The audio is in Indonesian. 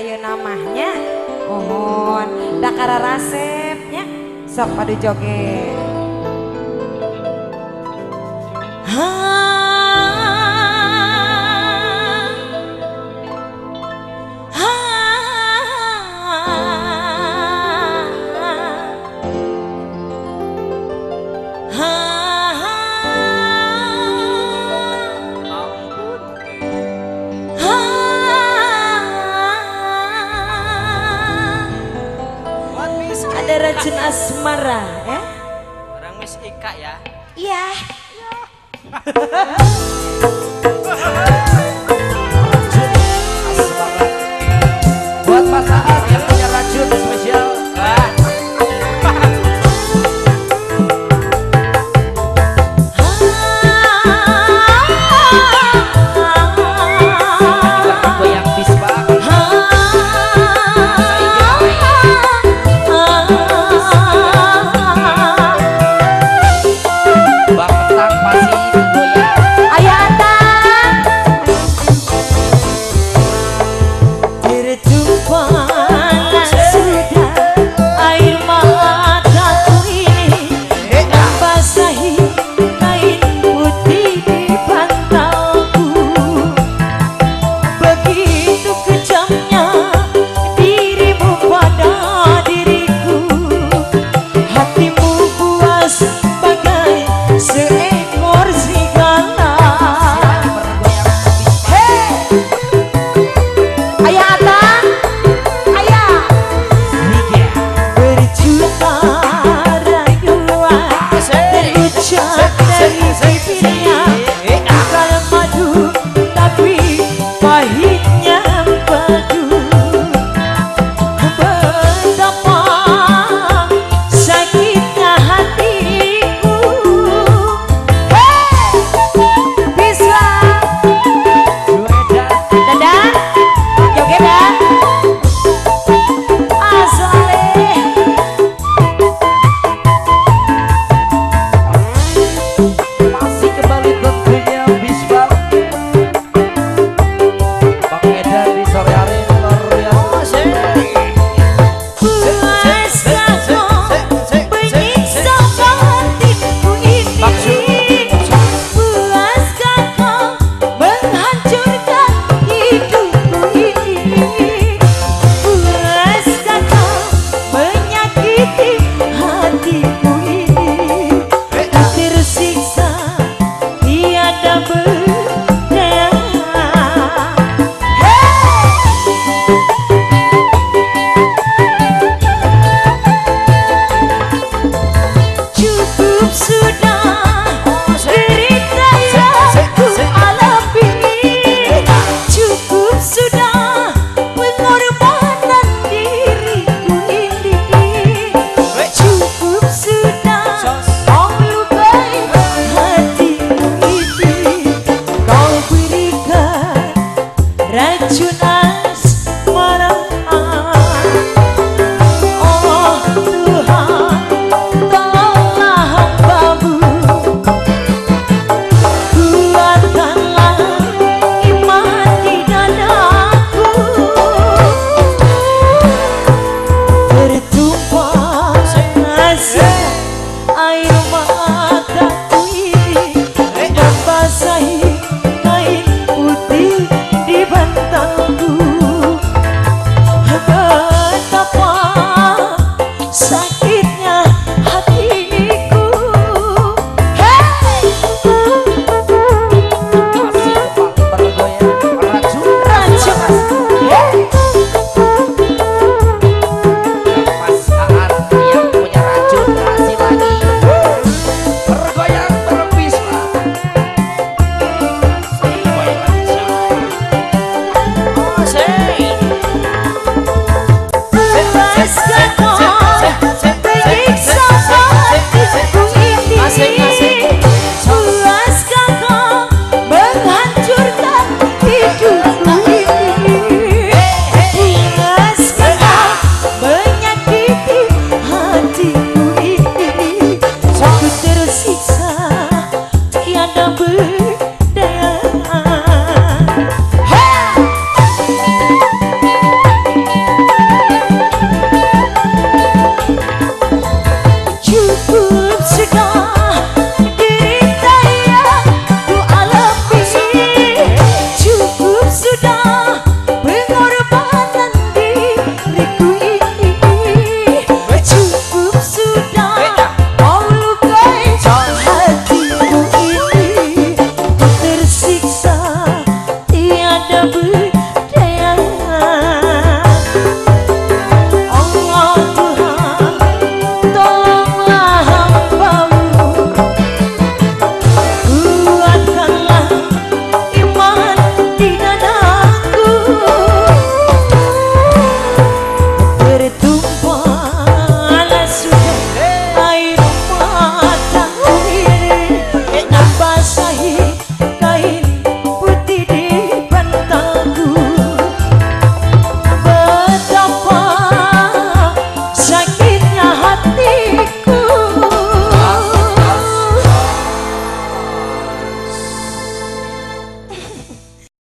ayo namanya mohon. Dakara rasepnya sok padu joget asmara ya? Orang Miss Ika ya. iya. Buat Mas Aat ya